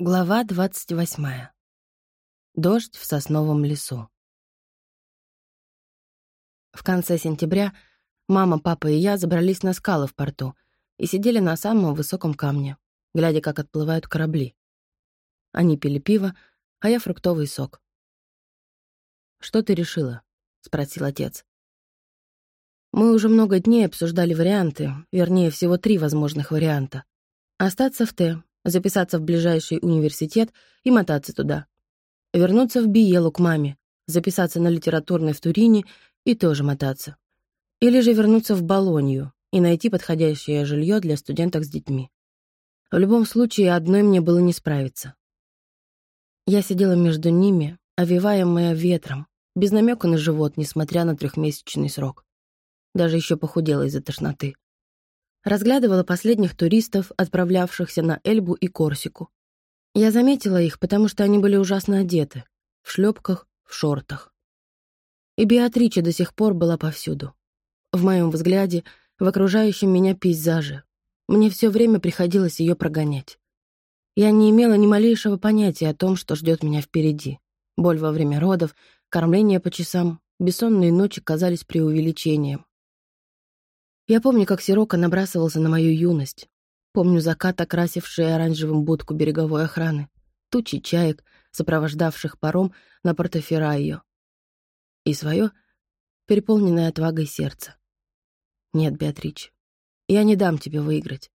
Глава двадцать восьмая. Дождь в сосновом лесу. В конце сентября мама, папа и я забрались на скалы в порту и сидели на самом высоком камне, глядя, как отплывают корабли. Они пили пиво, а я фруктовый сок. «Что ты решила?» — спросил отец. Мы уже много дней обсуждали варианты, вернее, всего три возможных варианта. Остаться в Т, записаться в ближайший университет и мотаться туда. Вернуться в Биелу к маме, записаться на литературный в Турине и тоже мотаться. Или же вернуться в Болонью и найти подходящее жилье для студенток с детьми. В любом случае, одной мне было не справиться. Я сидела между ними, овиваемая ветром, без намека на живот, несмотря на трехмесячный срок. Даже еще похудела из-за тошноты. Разглядывала последних туристов, отправлявшихся на Эльбу и Корсику. Я заметила их, потому что они были ужасно одеты. В шлепках, в шортах. И Беатрича до сих пор была повсюду. В моем взгляде, в окружающем меня пейзаже. Мне все время приходилось ее прогонять. Я не имела ни малейшего понятия о том, что ждет меня впереди. Боль во время родов, кормление по часам, бессонные ночи казались преувеличением. Я помню, как Сирока набрасывался на мою юность. Помню закат, окрасивший оранжевым будку береговой охраны, тучи чаек, сопровождавших паром на Портоферрайо. И свое, переполненное отвагой сердце. Нет, Беатрич, я не дам тебе выиграть.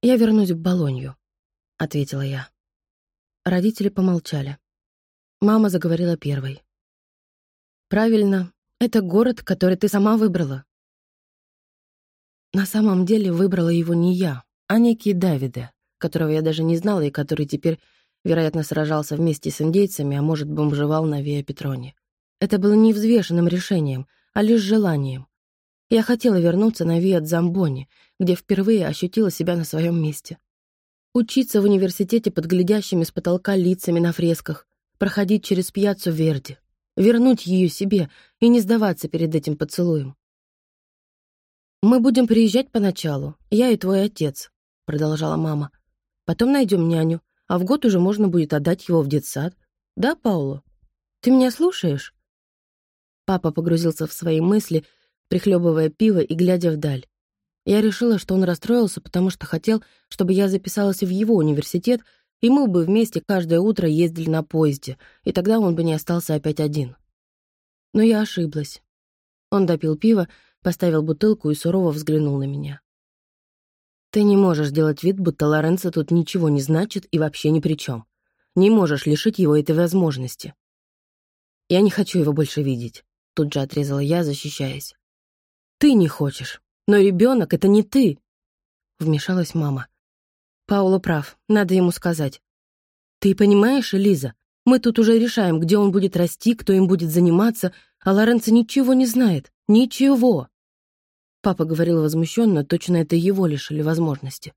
«Я вернусь в Болонью», — ответила я. Родители помолчали. Мама заговорила первой. «Правильно, это город, который ты сама выбрала. На самом деле выбрала его не я, а некий Давиде, которого я даже не знала и который теперь, вероятно, сражался вместе с индейцами, а может, бомжевал на Виа Петроне. Это было не взвешенным решением, а лишь желанием. Я хотела вернуться на Виа Дзамбони, где впервые ощутила себя на своем месте. Учиться в университете под глядящими с потолка лицами на фресках, проходить через пьяцу Верди, вернуть ее себе и не сдаваться перед этим поцелуем. «Мы будем приезжать поначалу, я и твой отец», — продолжала мама. «Потом найдем няню, а в год уже можно будет отдать его в детсад. Да, Пауло? Ты меня слушаешь?» Папа погрузился в свои мысли, прихлебывая пиво и глядя вдаль. Я решила, что он расстроился, потому что хотел, чтобы я записалась в его университет, и мы бы вместе каждое утро ездили на поезде, и тогда он бы не остался опять один. Но я ошиблась. Он допил пиво, поставил бутылку и сурово взглянул на меня. «Ты не можешь делать вид, будто Лоренцо тут ничего не значит и вообще ни при чем. Не можешь лишить его этой возможности. Я не хочу его больше видеть», — тут же отрезала я, защищаясь. «Ты не хочешь, но ребенок это не ты», — вмешалась мама. Паула прав, надо ему сказать. «Ты понимаешь, Элиза, мы тут уже решаем, где он будет расти, кто им будет заниматься, а Лоренцо ничего не знает. Ничего. Папа говорил возмущенно, точно это его лишили возможности.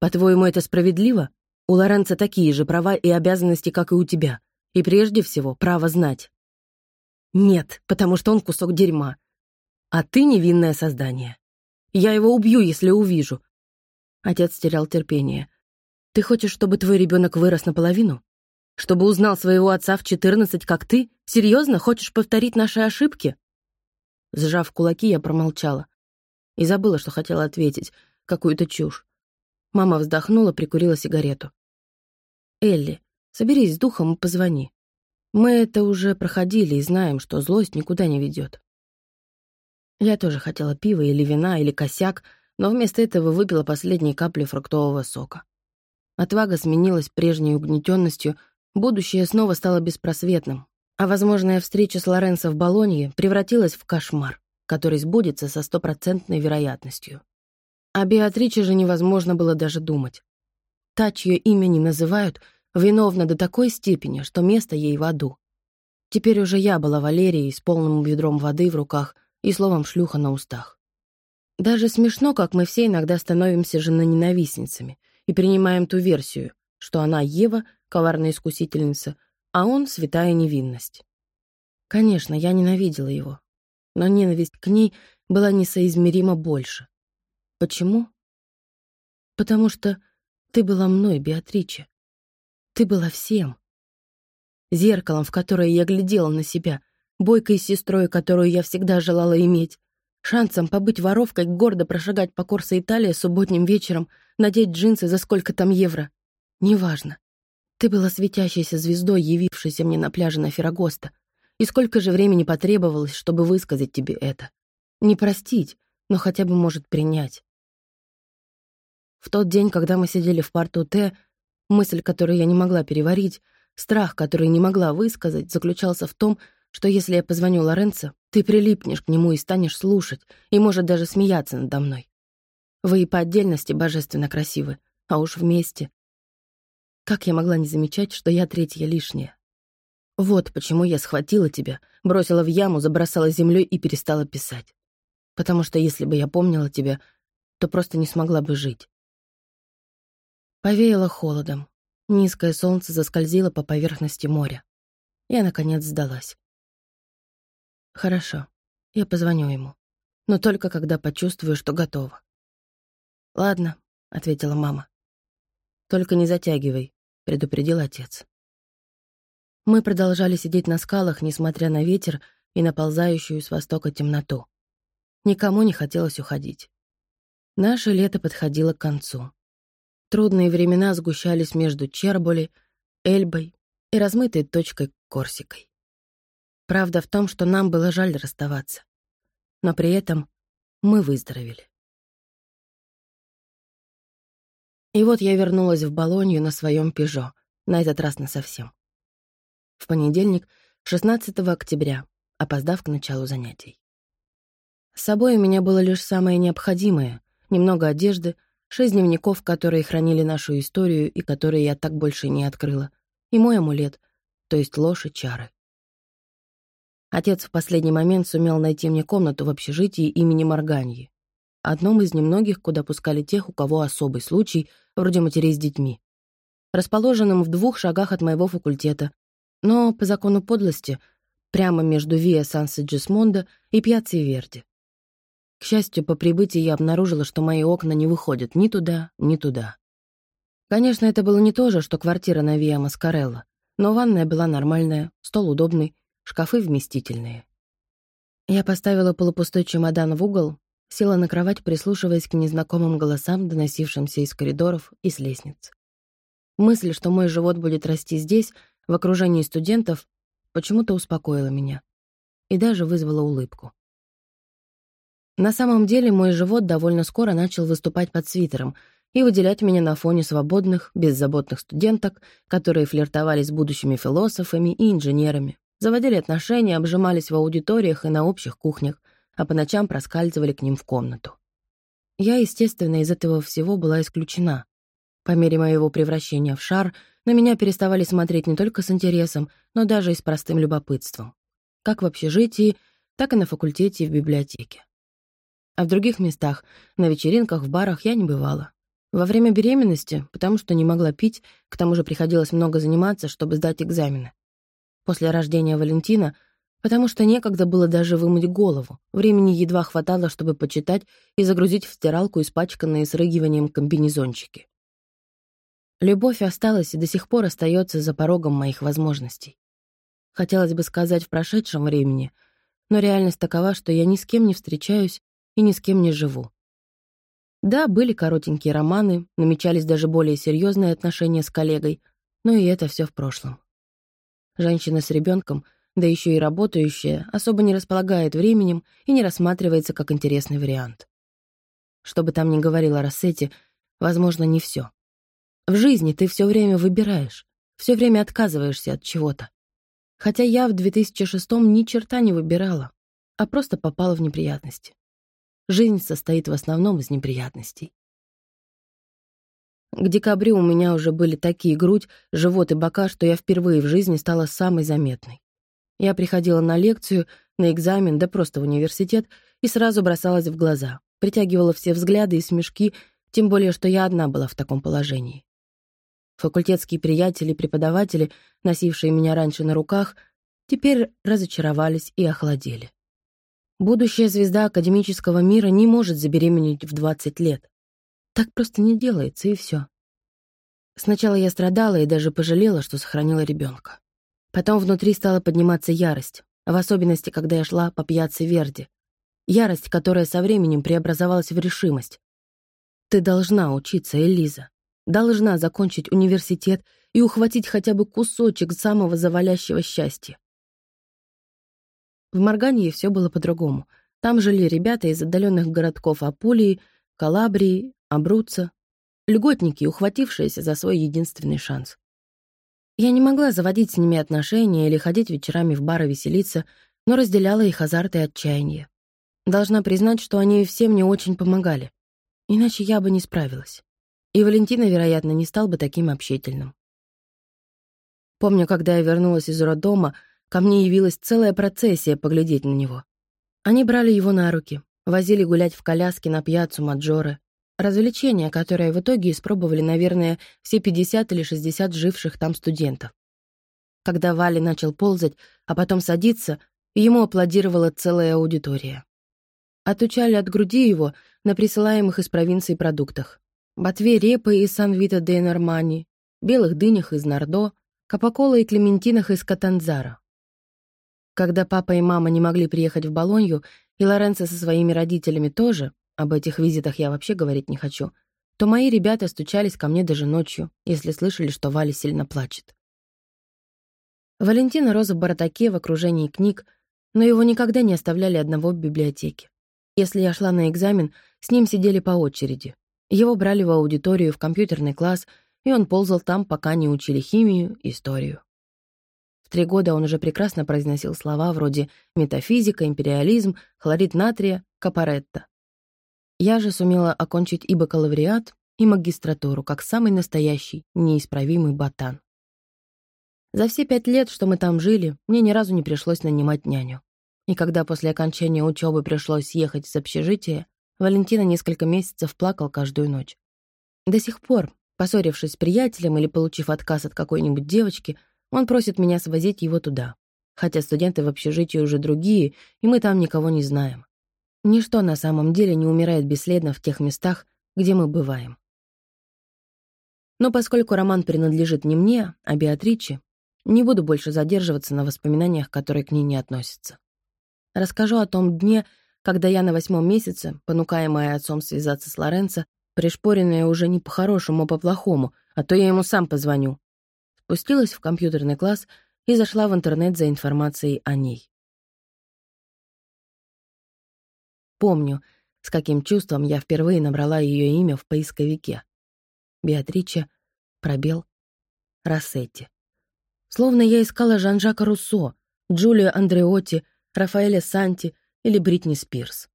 По-твоему, это справедливо? У Лоренца такие же права и обязанности, как и у тебя. И прежде всего, право знать. Нет, потому что он кусок дерьма. А ты невинное создание. Я его убью, если увижу. Отец терял терпение. Ты хочешь, чтобы твой ребенок вырос наполовину? Чтобы узнал своего отца в 14, как ты? Серьезно, хочешь повторить наши ошибки? Сжав кулаки, я промолчала. И забыла, что хотела ответить. Какую-то чушь. Мама вздохнула, прикурила сигарету. «Элли, соберись с духом и позвони. Мы это уже проходили и знаем, что злость никуда не ведет. Я тоже хотела пива или вина, или косяк, но вместо этого выпила последние капли фруктового сока. Отвага сменилась прежней угнетенностью, будущее снова стало беспросветным, а возможная встреча с Лоренцо в Болонье превратилась в кошмар, который сбудется со стопроцентной вероятностью. О Беатриче же невозможно было даже думать. Та, чье имя не называют, виновна до такой степени, что место ей в аду. Теперь уже я была Валерией с полным ведром воды в руках и словом шлюха на устах. Даже смешно, как мы все иногда становимся женоненавистницами и принимаем ту версию, что она Ева, коварная искусительница, а он — святая невинность. Конечно, я ненавидела его, но ненависть к ней была несоизмеримо больше. Почему? Потому что Ты была мной, Беатриче. Ты была всем. Зеркалом, в которое я глядела на себя, бойкой сестрой, которую я всегда желала иметь, шансом побыть воровкой, гордо прошагать по Корсо Италии субботним вечером, надеть джинсы за сколько там евро. Неважно. Ты была светящейся звездой, явившейся мне на пляже на Феррагоста. И сколько же времени потребовалось, чтобы высказать тебе это? Не простить, но хотя бы, может, принять. В тот день, когда мы сидели в порту Т, мысль, которую я не могла переварить, страх, который не могла высказать, заключался в том, что если я позвоню Лоренцо, ты прилипнешь к нему и станешь слушать, и, может, даже смеяться надо мной. Вы и по отдельности божественно красивы, а уж вместе. Как я могла не замечать, что я третья лишняя? Вот почему я схватила тебя, бросила в яму, забросала землей и перестала писать. Потому что если бы я помнила тебя, то просто не смогла бы жить. Повеяло холодом. Низкое солнце заскользило по поверхности моря. Я, наконец, сдалась. «Хорошо, я позвоню ему. Но только когда почувствую, что готова». «Ладно», — ответила мама. «Только не затягивай», — предупредил отец. Мы продолжали сидеть на скалах, несмотря на ветер и наползающую с востока темноту. Никому не хотелось уходить. Наше лето подходило к концу. Трудные времена сгущались между Черболи, Эльбой и размытой точкой Корсикой. Правда в том, что нам было жаль расставаться. Но при этом мы выздоровели. И вот я вернулась в Болонью на своем «Пежо», на этот раз насовсем. В понедельник, 16 октября, опоздав к началу занятий. С собой у меня было лишь самое необходимое — немного одежды, шесть дневников, которые хранили нашу историю и которые я так больше не открыла, и мой амулет, то есть ложь и чары. Отец в последний момент сумел найти мне комнату в общежитии имени Морганьи, одном из немногих, куда пускали тех, у кого особый случай, вроде матерей с детьми. Расположенным в двух шагах от моего факультета, но по закону подлости прямо между Виа Сан-Сиджисмондо и Пьяцци Верди. К счастью, по прибытии я обнаружила, что мои окна не выходят ни туда, ни туда. Конечно, это было не то же, что квартира на Виа Маскарелло, но ванная была нормальная, стол удобный, шкафы вместительные. Я поставила полупустой чемодан в угол, села на кровать, прислушиваясь к незнакомым голосам, доносившимся из коридоров и с лестниц. Мысль, что мой живот будет расти здесь, в окружении студентов, почему-то успокоила меня и даже вызвала улыбку. На самом деле мой живот довольно скоро начал выступать под свитером и выделять меня на фоне свободных, беззаботных студенток, которые флиртовали с будущими философами и инженерами, Заводили отношения, обжимались в аудиториях и на общих кухнях, а по ночам проскальзывали к ним в комнату. Я, естественно, из этого всего была исключена. По мере моего превращения в шар на меня переставали смотреть не только с интересом, но даже и с простым любопытством. Как в общежитии, так и на факультете и в библиотеке. А в других местах, на вечеринках, в барах я не бывала. Во время беременности, потому что не могла пить, к тому же приходилось много заниматься, чтобы сдать экзамены после рождения Валентина, потому что некогда было даже вымыть голову. Времени едва хватало, чтобы почитать и загрузить в стиралку испачканные срыгиванием комбинезончики. Любовь осталась и до сих пор остается за порогом моих возможностей. Хотелось бы сказать в прошедшем времени, но реальность такова, что я ни с кем не встречаюсь и ни с кем не живу. Да, были коротенькие романы, намечались даже более серьезные отношения с коллегой, но и это все в прошлом. Женщина с ребенком, да еще и работающая, особо не располагает временем и не рассматривается как интересный вариант. Что бы там ни говорила Рассетти, возможно, не все. В жизни ты все время выбираешь, все время отказываешься от чего-то. Хотя я в 2006-м ни черта не выбирала, а просто попала в неприятности. Жизнь состоит в основном из неприятностей. К декабрю у меня уже были такие грудь, живот и бока, что я впервые в жизни стала самой заметной. Я приходила на лекцию, на экзамен, да просто в университет, и сразу бросалась в глаза, притягивала все взгляды и смешки, тем более, что я одна была в таком положении. Факультетские приятели и преподаватели, носившие меня раньше на руках, теперь разочаровались и охладели. Будущая звезда академического мира не может забеременеть в 20 лет. Так просто не делается, и все. Сначала я страдала и даже пожалела, что сохранила ребенка. Потом внутри стала подниматься ярость, в особенности, когда я шла по пьяце Верди. Ярость, которая со временем преобразовалась в решимость. Ты должна учиться, Элиза. Должна закончить университет и ухватить хотя бы кусочек самого завалящего счастья. В Марганье все было по-другому. Там жили ребята из отдаленных городков Апулии, Калабрии, Абруца, льготники, ухватившиеся за свой единственный шанс. Я не могла заводить с ними отношения или ходить вечерами в бар и веселиться, но разделяла их азарт и отчаяние. Должна признать, что они все мне очень помогали. Иначе я бы не справилась. И Валентина, вероятно, не стал бы таким общительным. Помню, когда я вернулась из роддома, ко мне явилась целая процессия поглядеть на него. Они брали его на руки, возили гулять в коляске на пьяцу Маджоре, развлечение, которое в итоге испробовали, наверное, все 50 или 60 живших там студентов. Когда Вали начал ползать, а потом садиться, ему аплодировала целая аудитория. Отучали от груди его на присылаемых из провинции продуктах. Ботве репы из Сан-Вита де Нормани, белых дынях из Нардо, капокола и клементинах из Катанзара. Когда папа и мама не могли приехать в Болонью, и Лоренцо со своими родителями тоже, об этих визитах я вообще говорить не хочу, то мои ребята стучались ко мне даже ночью, если слышали, что Валя сильно плачет. Валентина рос в баратаке в окружении книг, но его никогда не оставляли одного в библиотеке. Если я шла на экзамен, с ним сидели по очереди. Его брали в аудиторию в компьютерный класс, и он ползал там, пока не учили химию, историю. В три года он уже прекрасно произносил слова вроде метафизика, империализм, хлорид натрия, капаретта. Я же сумела окончить и бакалавриат, и магистратуру, как самый настоящий, неисправимый ботан. За все пять лет, что мы там жили, мне ни разу не пришлось нанимать няню. И когда после окончания учебы пришлось ехать из общежития, Валентина несколько месяцев плакал каждую ночь. До сих пор, поссорившись с приятелем или получив отказ от какой-нибудь девочки, он просит меня свозить его туда. Хотя студенты в общежитии уже другие, и мы там никого не знаем. Ничто на самом деле не умирает бесследно в тех местах, где мы бываем. Но поскольку роман принадлежит не мне, а Беатриче, не буду больше задерживаться на воспоминаниях, которые к ней не относятся. Расскажу о том дне, когда я на восьмом месяце, понукаемая отцом связаться с Лоренцо, пришпоренная уже не по-хорошему, а по-плохому, а то я ему сам позвоню, спустилась в компьютерный класс и зашла в интернет за информацией о ней. Помню, с каким чувством я впервые набрала ее имя в поисковике. Беатриче, пробел, Рассетти. Словно я искала Жан-Жака Руссо, Джулию Андреотти, Рафаэля Санти или Бритни Спирс.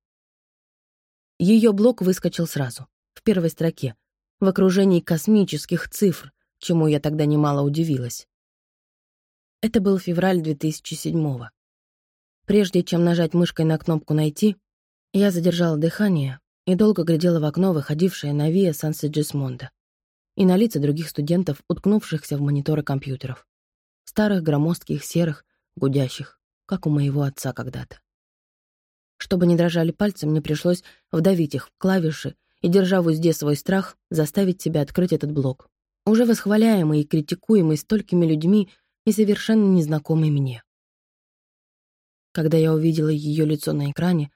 Ее блог выскочил сразу, в первой строке, в окружении космических цифр, чему я тогда немало удивилась. Это был февраль 2007-го. Прежде чем нажать мышкой на кнопку «Найти», я задержала дыхание и долго глядела в окно, выходившее на Виа Сан-Седжисмонда, и на лица других студентов, уткнувшихся в мониторы компьютеров. Старых, громоздких, серых, гудящих, как у моего отца когда-то. Чтобы не дрожали пальцы, мне пришлось вдавить их в клавиши и, держа в узде свой страх, заставить себя открыть этот блок, уже восхваляемый и критикуемый столькими людьми и совершенно незнакомый мне. Когда я увидела ее лицо на экране,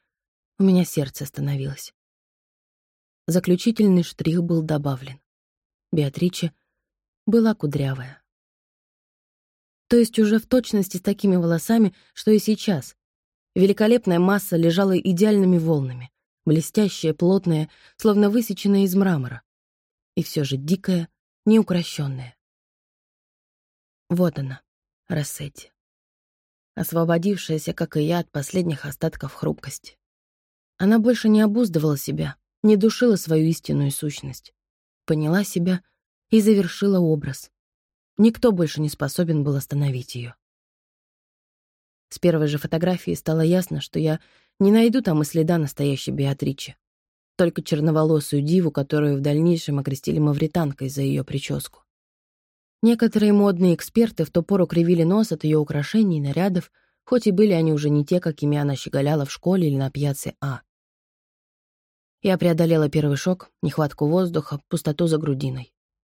у меня сердце остановилось. Заключительный штрих был добавлен. Беатриче была кудрявая. То есть уже в точности с такими волосами, что и сейчас. Великолепная масса лежала идеальными волнами, блестящая, плотная, словно высеченная из мрамора. И все же дикая, неукрощенная. Вот она, Рассетти. Освободившаяся, как и я, от последних остатков хрупкости. Она больше не обуздывала себя, не душила свою истинную сущность. Поняла себя и завершила образ. Никто больше не способен был остановить ее. С первой же фотографии стало ясно, что я не найду там и следа настоящей Беатричи. Только черноволосую диву, которую в дальнейшем окрестили мавританкой за ее прическу. Некоторые модные эксперты в ту пору кривили нос от ее украшений и нарядов, хоть и были они уже не те, какими она щеголяла в школе или на пьяце А. Я преодолела первый шок, нехватку воздуха, пустоту за грудиной.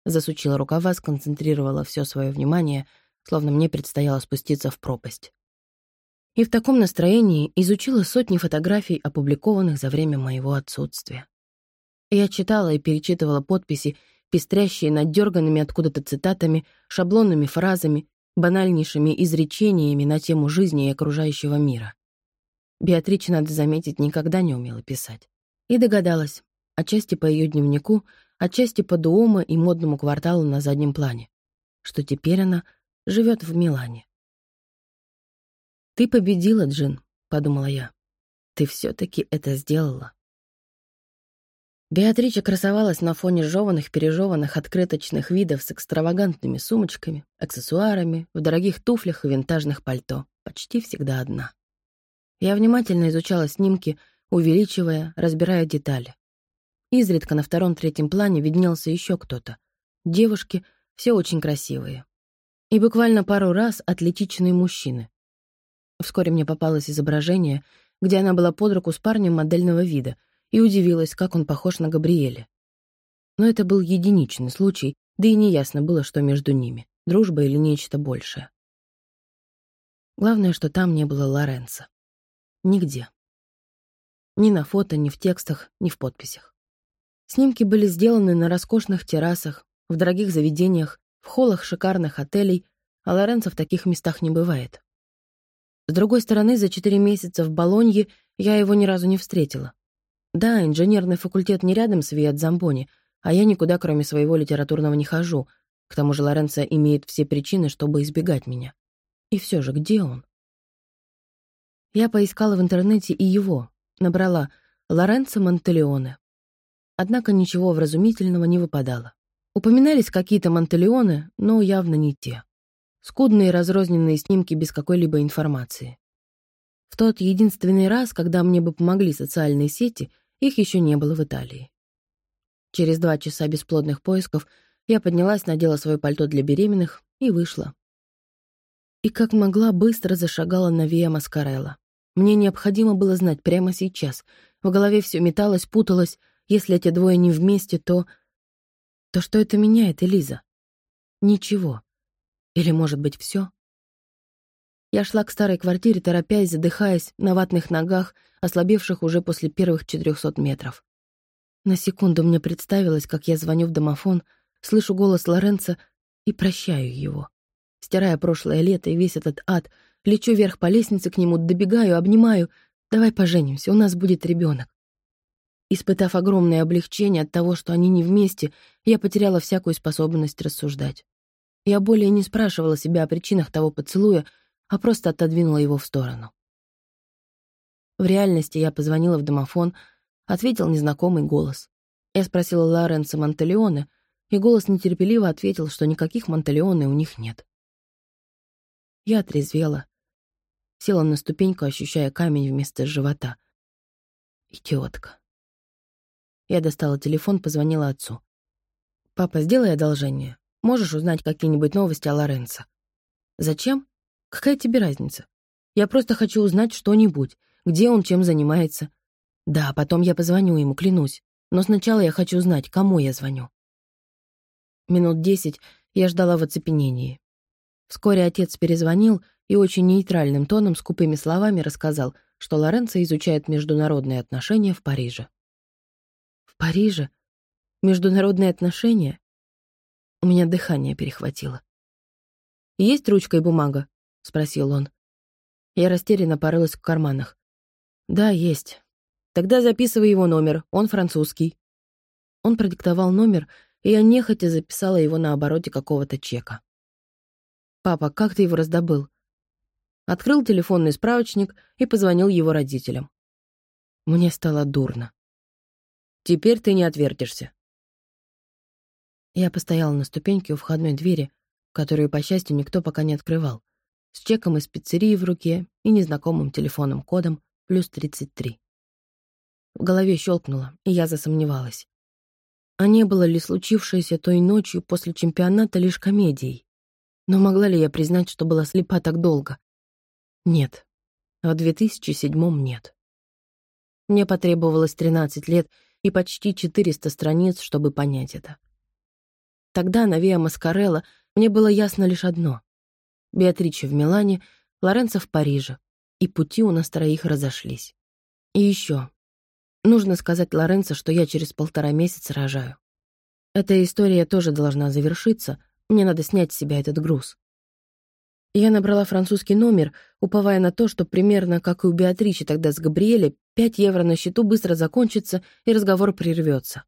засучила рукава, сконцентрировала все свое внимание, словно мне предстояло спуститься в пропасть. И в таком настроении изучила сотни фотографий, опубликованных за время моего отсутствия. Я читала и перечитывала подписи, пестрящие надерганными откуда-то цитатами, шаблонными фразами, банальнейшими изречениями на тему жизни и окружающего мира. Беатрича, надо заметить, никогда не умела писать. И догадалась, отчасти по ее дневнику, отчасти по Дуома и модному кварталу на заднем плане, что теперь она живет в Милане. «Ты победила, Джин», — подумала я. «Ты все таки это сделала». Беатрича красовалась на фоне жеванных, пережеванных открыточных видов с экстравагантными сумочками, аксессуарами, в дорогих туфлях и винтажных пальто, почти всегда одна. Я внимательно изучала снимки, увеличивая, разбирая детали. Изредка на втором-третьем плане виднелся еще кто-то. Девушки, все очень красивые. И буквально пару раз атлетичные мужчины. Вскоре мне попалось изображение, где она была под руку с парнем модельного вида — и удивилась, как он похож на Габриэля. Но это был единичный случай, да и неясно было, что между ними — дружба или нечто большее. Главное, что там не было Лоренца. Нигде. Ни на фото, ни в текстах, ни в подписях. Снимки были сделаны на роскошных террасах, в дорогих заведениях, в холлах шикарных отелей, а Лоренцо в таких местах не бывает. С другой стороны, за четыре месяца в Болонье я его ни разу не встретила. Да, инженерный факультет не рядом с Виат-Замбони, а я никуда, кроме своего литературного, не хожу. К тому же Лоренцо имеет все причины, чтобы избегать меня. И все же, где он? Я поискала в интернете и его, набрала «Лоренцо Монтелеоне». Однако ничего вразумительного не выпадало. Упоминались какие-то Монтелеоне, но явно не те. Скудные разрозненные снимки без какой-либо информации. В тот единственный раз, когда мне бы помогли социальные сети, их еще не было в Италии. Через два часа бесплодных поисков я поднялась, надела свое пальто для беременных и вышла. И как могла, быстро зашагала на Виа Маскарелла. Мне необходимо было знать прямо сейчас. В голове все металось, путалось. Если эти двое не вместе, то... То что это меняет, Элиза? Ничего. Или, может быть, все? Я шла к старой квартире, торопясь, задыхаясь, на ватных ногах, ослабевших уже после первых четырехсот метров. На секунду мне представилось, как я звоню в домофон, слышу голос Лоренца и прощаю его. Стирая прошлое лето и весь этот ад, лечу вверх по лестнице к нему, добегаю, обнимаю. «Давай поженимся, у нас будет ребенок. Испытав огромное облегчение от того, что они не вместе, я потеряла всякую способность рассуждать. Я более не спрашивала себя о причинах того поцелуя, а просто отодвинула его в сторону. В реальности я позвонила в домофон, ответил незнакомый голос. Я спросила Лоренцо Монтелеоне, и голос нетерпеливо ответил, что никаких Монтелеоне у них нет. Я отрезвела, села на ступеньку, ощущая камень вместо живота. Идиотка. Я достала телефон, позвонила отцу. «Папа, сделай одолжение. Можешь узнать какие-нибудь новости о Лоренцо?» «Зачем?» Какая тебе разница? Я просто хочу узнать что-нибудь, где он чем занимается. Да, потом я позвоню ему, клянусь. Но сначала я хочу знать, кому я звоню. Минут десять я ждала в оцепенении. Вскоре отец перезвонил и очень нейтральным тоном, скупыми словами рассказал, что Лоренцо изучает международные отношения в Париже. В Париже? Международные отношения? У меня дыхание перехватило. «Есть ручка и бумага?» — спросил он. Я растерянно порылась в карманах. «Да, есть. Тогда записывай его номер, он французский». Он продиктовал номер, и я нехотя записала его на обороте какого-то чека. «Папа, как ты его раздобыл?» Открыл телефонный справочник и позвонил его родителям. Мне стало дурно. «Теперь ты не отвертишься». Я постояла на ступеньке у входной двери, которую, по счастью, никто пока не открывал с чеком из пиццерии в руке и незнакомым телефонным кодом плюс 33. В голове щелкнуло, и я засомневалась. А не было ли случившееся той ночью после чемпионата лишь комедией? Но могла ли я признать, что была слепа так долго? Нет. В 2007-м нет. Мне потребовалось 13 лет и почти 400 страниц, чтобы понять это. Тогда на Виа Маскарелла мне было ясно лишь одно. Беатрича в Милане, Лоренцо в Париже, и пути у нас троих разошлись. И еще. Нужно сказать Лоренцо, что я через полтора месяца рожаю. Эта история тоже должна завершиться, мне надо снять с себя этот груз. Я набрала французский номер, уповая на то, что примерно как и у Беатричи тогда с Габриэле, 5 евро на счету быстро закончится и разговор прервется.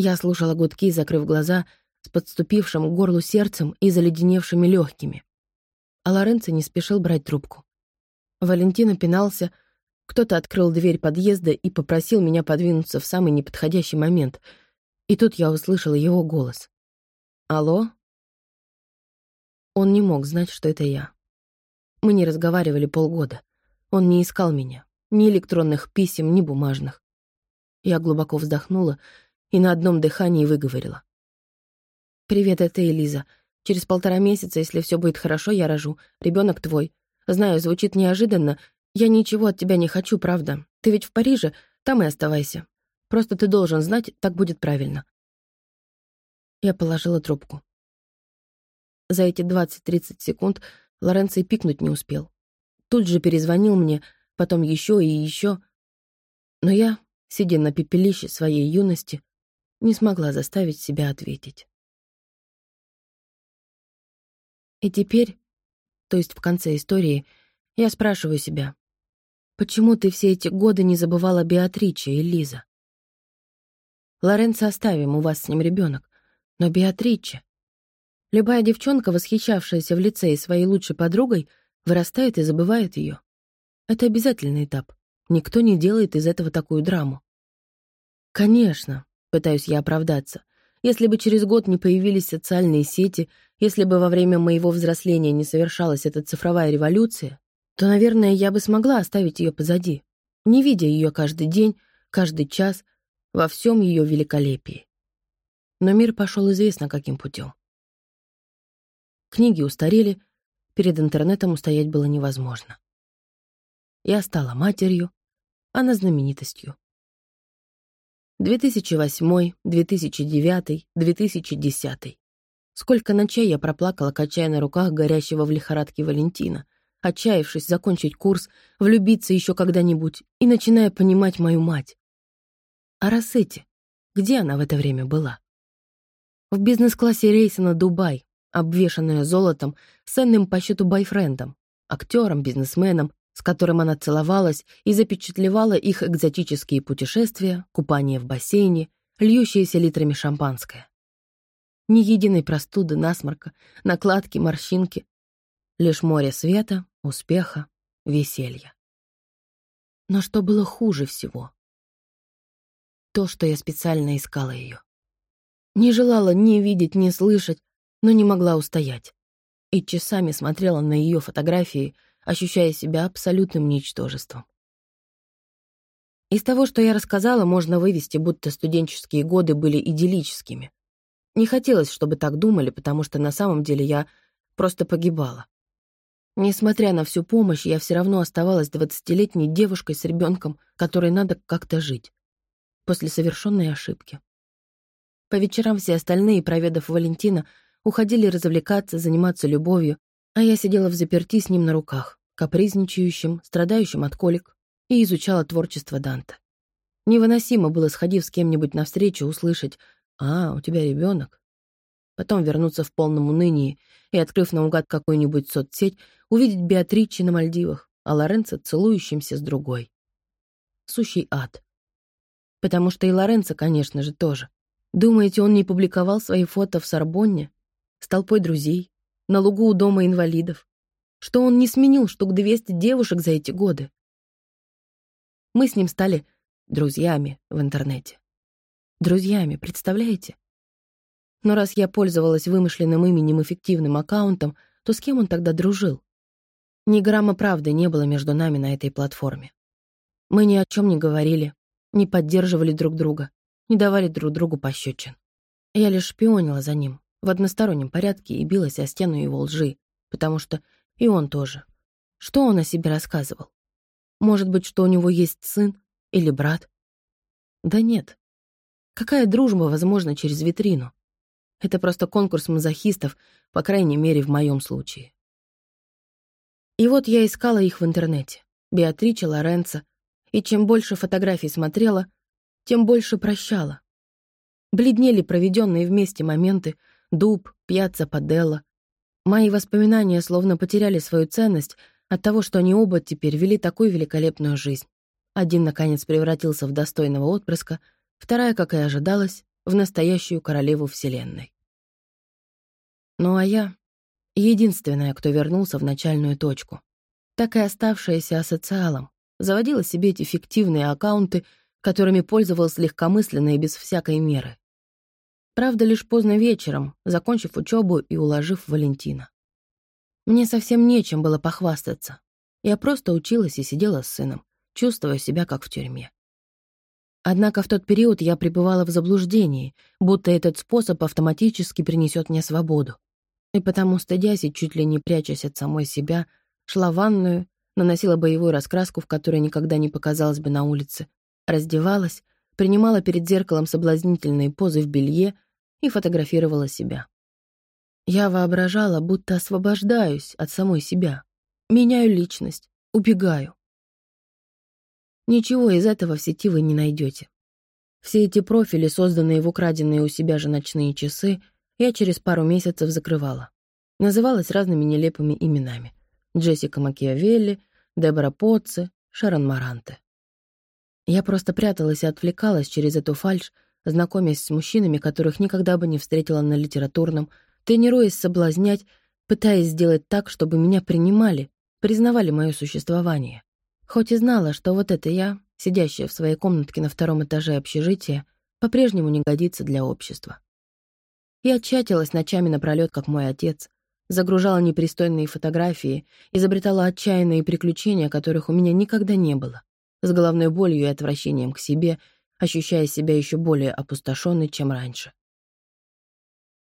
Я слушала гудки, закрыв глаза, с подступившим к горлу сердцем и заледеневшими легкими. А Лоренцо не спешил брать трубку. Валентина пинался, кто-то открыл дверь подъезда и попросил меня подвинуться в самый неподходящий момент. И тут я услышала его голос. «Алло?» Он не мог знать, что это я. Мы не разговаривали полгода. Он не искал меня. Ни электронных писем, ни бумажных. Я глубоко вздохнула и на одном дыхании выговорила. «Привет, это Элиза. Через полтора месяца, если все будет хорошо, я рожу. Ребенок твой. Знаю, звучит неожиданно. Я ничего от тебя не хочу, правда. Ты ведь в Париже, там и оставайся. Просто ты должен знать, так будет правильно». Я положила трубку. За эти 20-30 секунд Лоренцо и пикнуть не успел. Тут же перезвонил мне, потом еще и еще. Но я, сидя на пепелище своей юности, не смогла заставить себя ответить. И теперь, то есть в конце истории, я спрашиваю себя, почему ты все эти годы не забывала Беатриче и Лиза? Лоренцо оставим, у вас с ним ребенок, но Беатриче... Любая девчонка, восхищавшаяся в лицее своей лучшей подругой, вырастает и забывает ее. Это обязательный этап. Никто не делает из этого такую драму. Конечно, пытаюсь я оправдаться. Если бы через год не появились социальные сети, если бы во время моего взросления не совершалась эта цифровая революция, то, наверное, я бы смогла оставить ее позади, не видя ее каждый день, каждый час, во всем ее великолепии. Но мир пошел известно каким путем. Книги устарели, перед интернетом устоять было невозможно. Я стала матерью, она знаменитостью. 2008, 2009, 2010. Сколько ночей я проплакала, качая на руках горящего в лихорадке Валентина, отчаявшись закончить курс, влюбиться еще когда-нибудь и начиная понимать мою мать. А Рассети, где она в это время была? В бизнес-классе рейса на Дубай, обвешанная золотом, ценным по счету бойфрендом, актером, бизнесменом, с которым она целовалась и запечатлевала их экзотические путешествия, купание в бассейне, льющиеся литрами шампанское. Ни единой простуды, насморка, накладки, морщинки. Лишь море света, успеха, веселья. Но что было хуже всего? То, что я специально искала ее. Не желала ни видеть, ни слышать, но не могла устоять. И часами смотрела на ее фотографии, ощущая себя абсолютным ничтожеством. Из того, что я рассказала, можно вывести, будто студенческие годы были идиллическими. Не хотелось, чтобы так думали, потому что на самом деле я просто погибала. Несмотря на всю помощь, я все равно оставалась двадцатилетней девушкой с ребенком, которой надо как-то жить. После совершенной ошибки. По вечерам все остальные, проведав Валентина, уходили развлекаться, заниматься любовью, а я сидела в заперти с ним на руках, капризничающим, страдающим от колик, и изучала творчество Данте. Невыносимо было, сходив с кем-нибудь навстречу, услышать «А, у тебя ребенок. Потом вернуться в полном унынии и, открыв наугад какую-нибудь соцсеть, увидеть Беатричи на Мальдивах, а Лоренцо целующимся с другой. Сущий ад. Потому что и Лоренцо, конечно же, тоже. Думаете, он не публиковал свои фото в Сорбонне? с толпой друзей, на лугу у дома инвалидов, что он не сменил штук 200 девушек за эти годы. Мы с ним стали друзьями в интернете. Друзьями, представляете? Но раз я пользовалась вымышленным именем эффективным аккаунтом, то с кем он тогда дружил? Ни грамма правды не было между нами на этой платформе. Мы ни о чем не говорили, не поддерживали друг друга, не давали друг другу пощечин. Я лишь шпионила за ним, в одностороннем порядке и билась о стену его лжи, потому что и он тоже. Что он о себе рассказывал? Может быть, что у него есть сын или брат? Да нет. Какая дружба возможна через витрину? Это просто конкурс мазохистов, по крайней мере, в моем случае. И вот я искала их в интернете. Беатрича, Лоренцо. И чем больше фотографий смотрела, тем больше прощала. Бледнели проведенные вместе моменты, дуб, пьяца Паделла. Мои воспоминания словно потеряли свою ценность от того, что они оба теперь вели такую великолепную жизнь. Один, наконец, превратился в достойного отпрыска, вторая, как и ожидалось, в настоящую королеву Вселенной. Ну а я — единственная, кто вернулся в начальную точку, так и оставшаяся асоциалом, заводила себе эти фиктивные аккаунты, которыми пользовалась легкомысленно и без всякой меры. Правда, лишь поздно вечером, закончив учебу и уложив Валентина. Мне совсем нечем было похвастаться. Я просто училась и сидела с сыном, чувствуя себя как в тюрьме. Однако в тот период я пребывала в заблуждении, будто этот способ автоматически принесет мне свободу. И потому, стыдясь и чуть ли не прячась от самой себя, шла в ванную, наносила боевую раскраску, в которой никогда не показалась бы на улице, раздевалась, принимала перед зеркалом соблазнительные позы в белье и фотографировала себя. Я воображала, будто освобождаюсь от самой себя, меняю личность, убегаю. Ничего из этого в сети вы не найдете. Все эти профили, созданные в украденные у себя же ночные часы, я через пару месяцев закрывала. Называлась разными нелепыми именами. Джессика Макиавелли, Дебора Потце, Шарон Маранте. Я просто пряталась и отвлекалась через эту фальшь, знакомясь с мужчинами, которых никогда бы не встретила на литературном, тренируясь соблазнять, пытаясь сделать так, чтобы меня принимали, признавали мое существование. Хоть и знала, что вот это я, сидящая в своей комнатке на втором этаже общежития, по-прежнему не годится для общества. Я тщатилась ночами напролёт, как мой отец, загружала непристойные фотографии, изобретала отчаянные приключения, которых у меня никогда не было с головной болью и отвращением к себе, ощущая себя еще более опустошенной, чем раньше.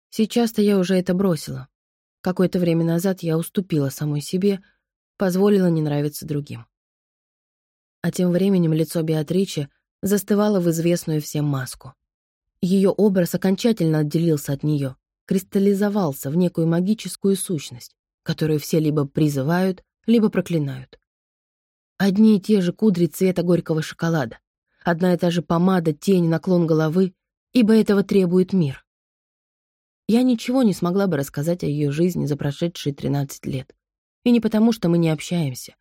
Сейчас-то я уже это бросила. Какое-то время назад я уступила самой себе, позволила не нравиться другим. А тем временем лицо Беатричи застывало в известную всем маску. Ее образ окончательно отделился от нее, кристаллизовался в некую магическую сущность, которую все либо призывают, либо проклинают. Одни и те же кудри цвета горького шоколада. Одна и та же помада, тень, наклон головы, ибо этого требует мир. Я ничего не смогла бы рассказать о ее жизни за прошедшие 13 лет. И не потому, что мы не общаемся.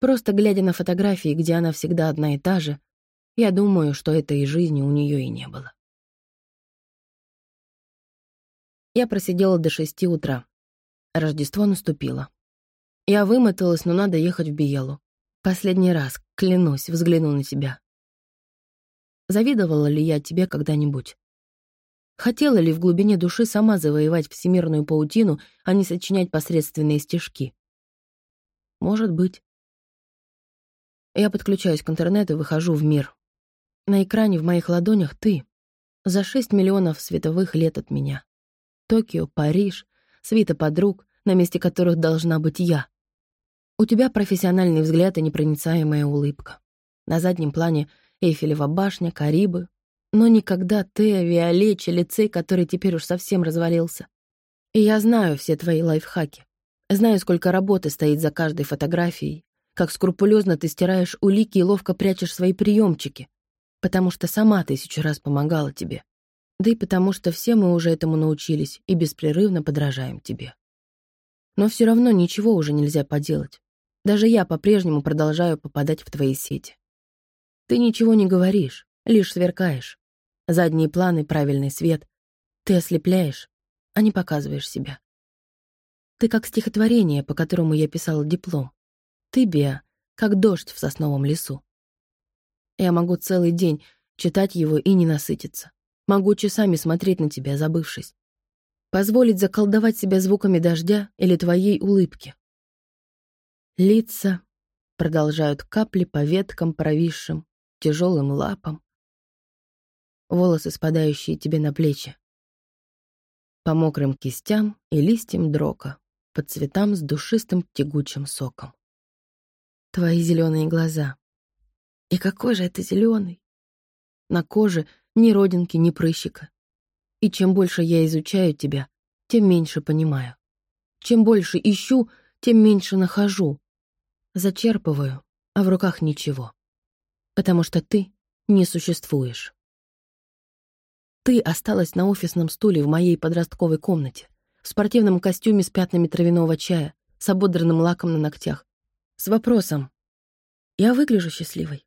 Просто глядя на фотографии, где она всегда одна и та же, я думаю, что этой жизни у нее и не было. Я просидела до шести утра. Рождество наступило. Я вымоталась, но надо ехать в Биелу. Последний раз, клянусь, взгляну на тебя. Завидовала ли я тебе когда-нибудь? Хотела ли в глубине души сама завоевать всемирную паутину, а не сочинять посредственные стишки? Может быть. Я подключаюсь к интернету, выхожу в мир. На экране в моих ладонях ты. За шесть миллионов световых лет от меня. Токио, Париж, свита подруг, на месте которых должна быть я. У тебя профессиональный взгляд и непроницаемая улыбка. На заднем плане Эйфелева башня, Карибы. Но никогда ты, Виолечи, лицей, который теперь уж совсем развалился. И я знаю все твои лайфхаки. Знаю, сколько работы стоит за каждой фотографией, как скрупулезно ты стираешь улики и ловко прячешь свои приемчики, потому что сама тысячу раз помогала тебе. Да и потому что все мы уже этому научились и беспрерывно подражаем тебе. Но все равно ничего уже нельзя поделать. Даже я по-прежнему продолжаю попадать в твои сети. Ты ничего не говоришь, лишь сверкаешь. Задние планы, правильный свет. Ты ослепляешь, а не показываешь себя. Ты как стихотворение, по которому я писала диплом. Ты, Беа, как дождь в сосновом лесу. Я могу целый день читать его и не насытиться. Могу часами смотреть на тебя, забывшись. Позволить заколдовать себя звуками дождя или твоей улыбки. Лица продолжают капли по веткам провисшим, тяжелым лапам. Волосы, спадающие тебе на плечи. По мокрым кистям и листьям дрока, по цветам с душистым тягучим соком. Твои зеленые глаза. И какой же это зеленый! На коже ни родинки, ни прыщика. И чем больше я изучаю тебя, тем меньше понимаю. Чем больше ищу, тем меньше нахожу. Зачерпываю, а в руках ничего. Потому что ты не существуешь. Ты осталась на офисном стуле в моей подростковой комнате, в спортивном костюме с пятнами травяного чая, с ободранным лаком на ногтях, с вопросом «Я выгляжу счастливой?»